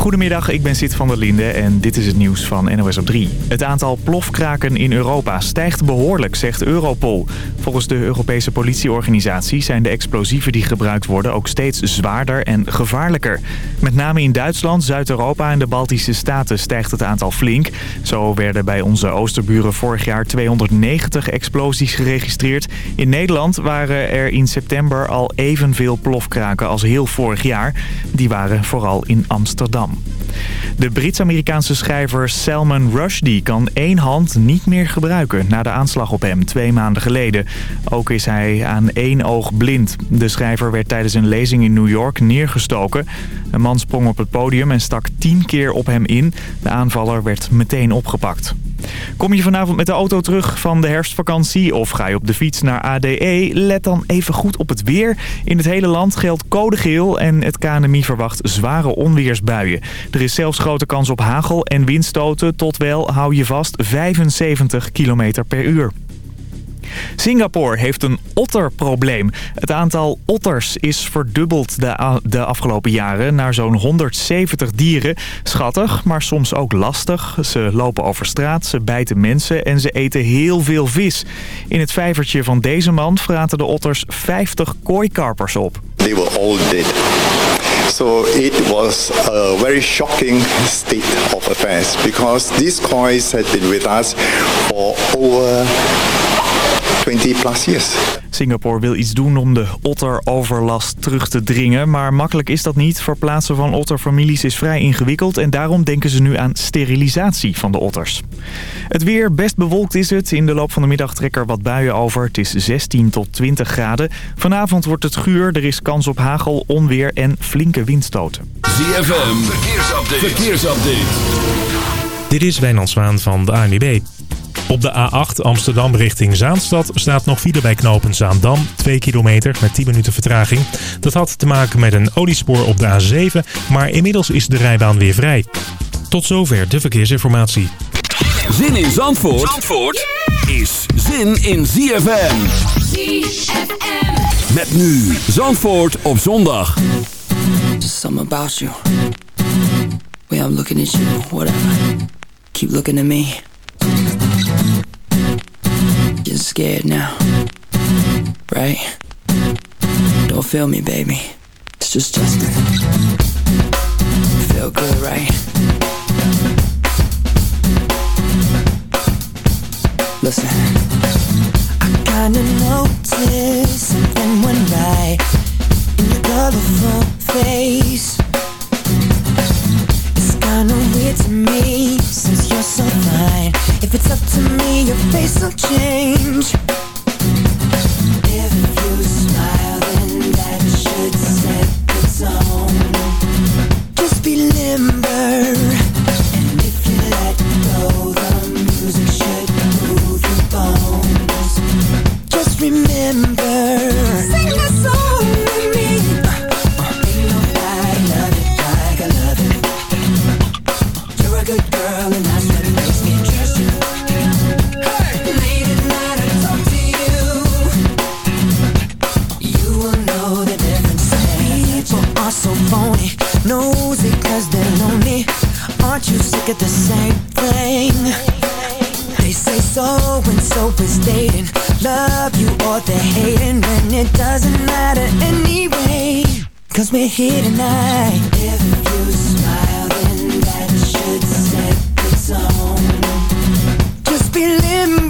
Goedemiddag, ik ben Sid van der Linde en dit is het nieuws van NOS op 3. Het aantal plofkraken in Europa stijgt behoorlijk, zegt Europol. Volgens de Europese politieorganisatie zijn de explosieven die gebruikt worden ook steeds zwaarder en gevaarlijker. Met name in Duitsland, Zuid-Europa en de Baltische Staten stijgt het aantal flink. Zo werden bij onze oosterburen vorig jaar 290 explosies geregistreerd. In Nederland waren er in september al evenveel plofkraken als heel vorig jaar. Die waren vooral in Amsterdam. De Brits-Amerikaanse schrijver Salman Rushdie kan één hand niet meer gebruiken... na de aanslag op hem twee maanden geleden. Ook is hij aan één oog blind. De schrijver werd tijdens een lezing in New York neergestoken. Een man sprong op het podium en stak tien keer op hem in. De aanvaller werd meteen opgepakt. Kom je vanavond met de auto terug van de herfstvakantie of ga je op de fiets naar ADE? Let dan even goed op het weer. In het hele land geldt code geel en het KNMI verwacht zware onweersbuien. Er is zelfs grote kans op hagel en windstoten tot wel, hou je vast, 75 km per uur. Singapore heeft een otterprobleem. Het aantal otters is verdubbeld de, de afgelopen jaren naar zo'n 170 dieren. Schattig, maar soms ook lastig. Ze lopen over straat, ze bijten mensen en ze eten heel veel vis. In het vijvertje van deze man fraten de otters 50 kooikarpers op. So it was a very shocking state of affairs because these had with us for over 20 plus years. Singapore wil iets doen om de otteroverlast terug te dringen. Maar makkelijk is dat niet. Verplaatsen van otterfamilies is vrij ingewikkeld. En daarom denken ze nu aan sterilisatie van de otters. Het weer, best bewolkt is het. In de loop van de middag trekken er wat buien over. Het is 16 tot 20 graden. Vanavond wordt het guur. Er is kans op hagel, onweer en flinke windstoten. ZFM, verkeersupdate. verkeersupdate. Dit is Wijnand Zwaan van de ANWB. Op de A8 Amsterdam richting Zaanstad staat nog file bij knopen Zaandam. 2 kilometer met 10 minuten vertraging. Dat had te maken met een oliespoor op de A7, maar inmiddels is de rijbaan weer vrij. Tot zover de verkeersinformatie. Zin in Zandvoort, Zandvoort is zin in ZFM. ZFM. Met nu Zandvoort op zondag. Just something about you. I'm looking at you, whatever. Keep looking at me. Scared now, right? Don't feel me, baby. It's just Justin. Feel good, right? Listen. I kinda noticed something went right in your colorful face. Kinda weird to me since you're so fine. If it's up to me, your face will change. If nosy 'cause they're lonely. Aren't you sick of the same thing? They say so and so is dating. Love you or they're hating, When it doesn't matter anyway. Cause we're here tonight. If you smile, then that should set the tone. Just be limber,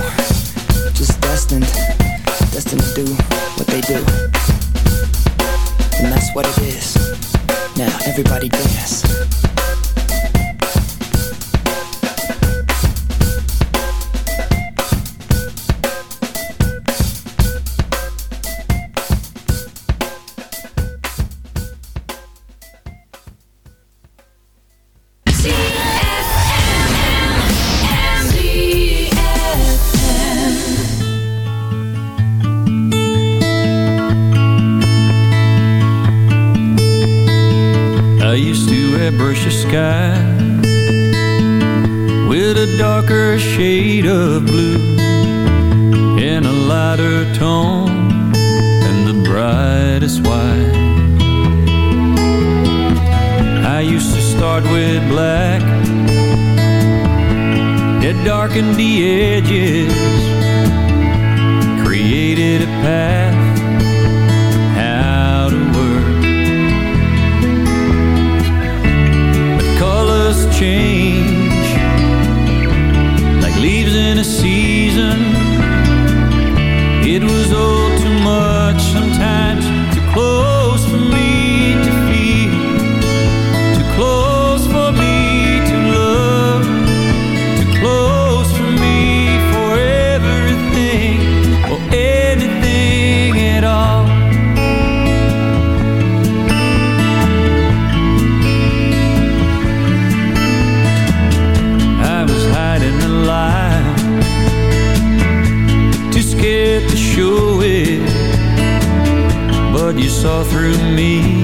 everybody dance. shade of blue in a lighter tone and the brightest white. I used to start with black, it darkened the edges, created a path. change Tennessee. saw through me.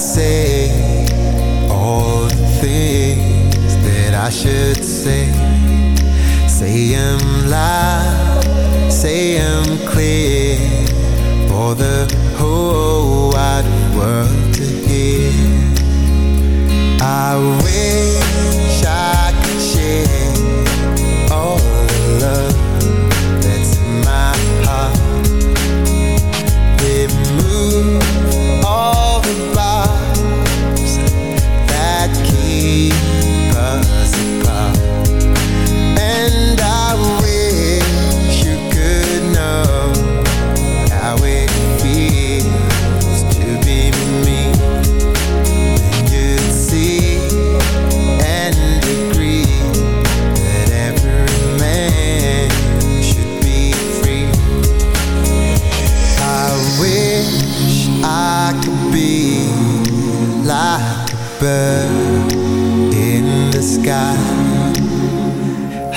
say all the things that I should say. Say them loud, say them clear for the whole wide world to hear. I wish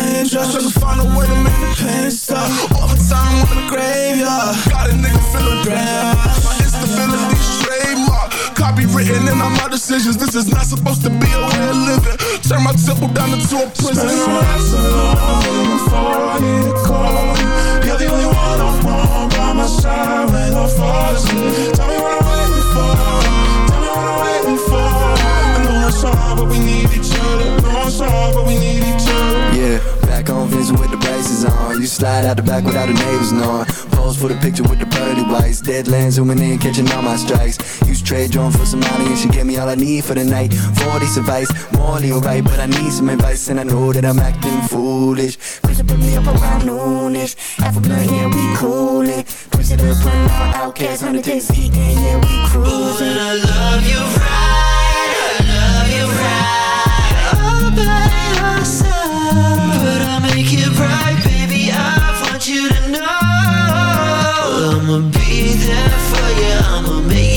the raindrops, trying to find a way to make the pain stop. Overtime in the graveyard, got a nigga feeling grand. My instability trademark, copywritten in all my decisions. This is not supposed to be a way of living. Turn my temple down into a prison. Spend my nights alone before I need to call you. You're the only one I want by my side when I fall asleep. Tell me what I'm waiting for. Tell me what I'm waiting for. I know it's hard, but we need each other. I know it's hard, but we need each other. On. You slide out the back without the neighbors knowing. Pose for the picture with the pearly whites. Deadlands zooming in, catching all my strikes. Use trade drone for some money and she gave me all I need for the night. 40 advice, morally alright, but I need some advice and I know that I'm acting foolish. Push it, put me up around noonish. Half a blunt, yeah, we coolin'. Push it up, run out, outcast, 100 days heat, and yeah, we cruising. I love you right, I love you right. There for you. I'ma make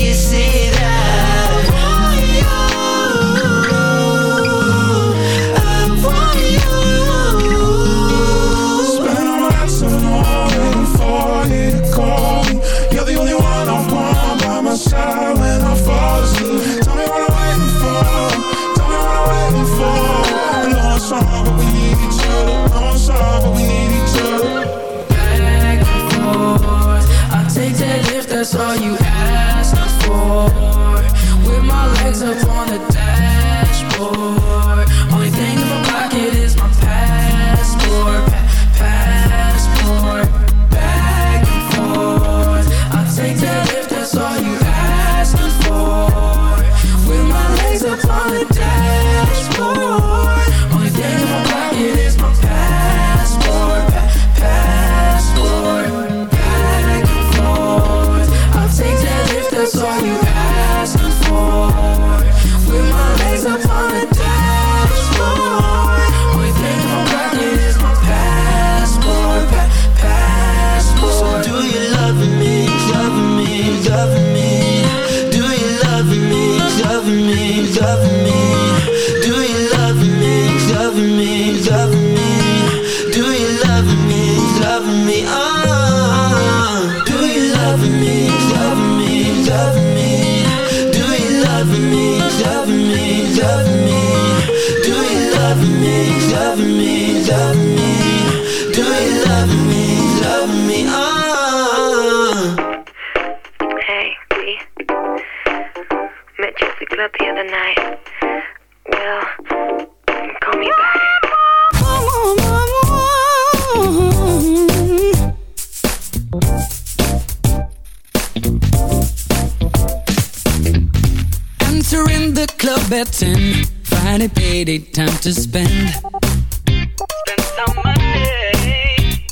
club at 10 Friday payday time to spend. Spend some money.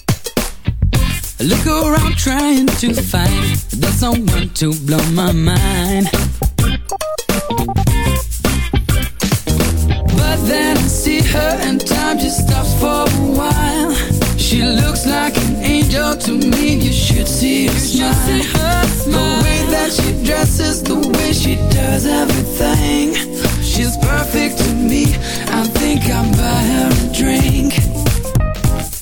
Look around trying to find The someone to blow my mind. But then I see her and time just stops for a while. She looks like an angel to me. You should see her smile. The way that she dresses The way she does everything She's perfect to me I think I'll buy her a drink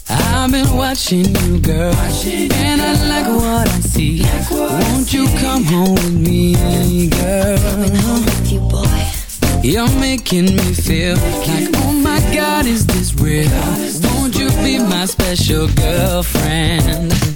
I've been watching you, girl, watching and I like what I see. Like what Won't you come home with me, girl? Coming home with You're making me feel like, oh my God, is this real? Won't you be my special girlfriend?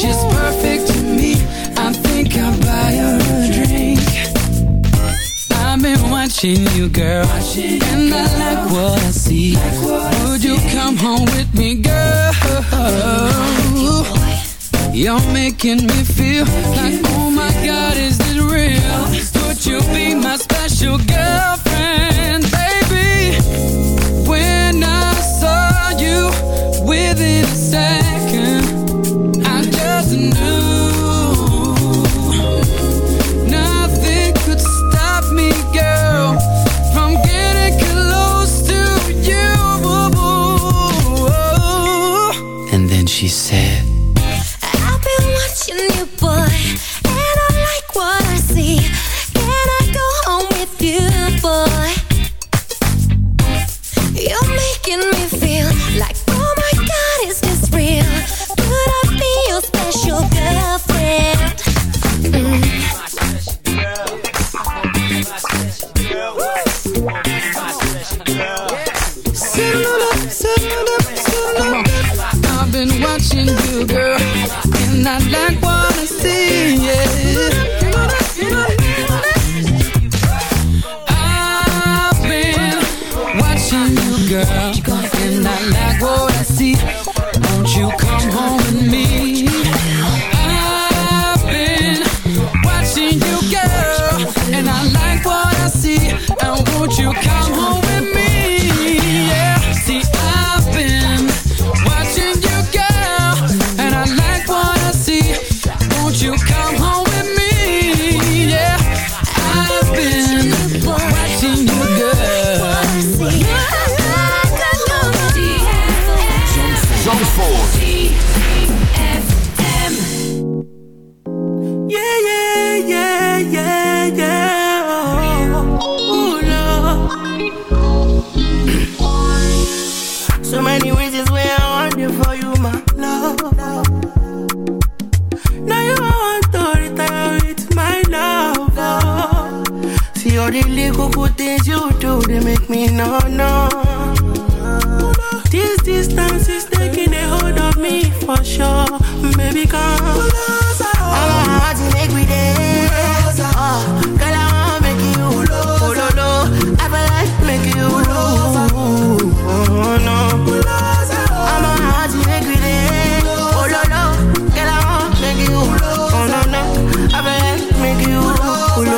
She's perfect to me. I think I'll buy her a drink. I've been watching you, girl, watching you and girl. I like what I see. Like what Would I you see. come home with me, girl? You're making me feel making like, oh my feel. God, is this real? Would you be my special girlfriend, baby? When I saw you within a second. All the little good things you do, they make me no, no. This distance is taking a hold of me for sure. Baby, come. I'm a heart to make me dance.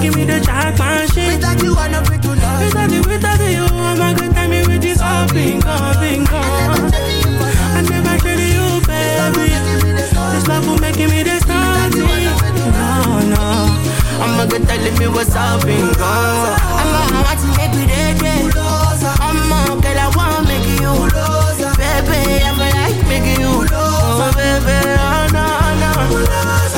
This love will make me the jack machine. Without you, I'm not to love. Without you, without you, I'm a good time with this all bingo, bingo. I never traded you, baby. This love will make me the. No, no. I'm a good telling me what's up, bingo. I'm a heart to make me dead, dead. I'm a girl, I wanna make you. Baby, I feel like making you. Oh, baby, oh, no, no.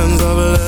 Visions of love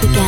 began.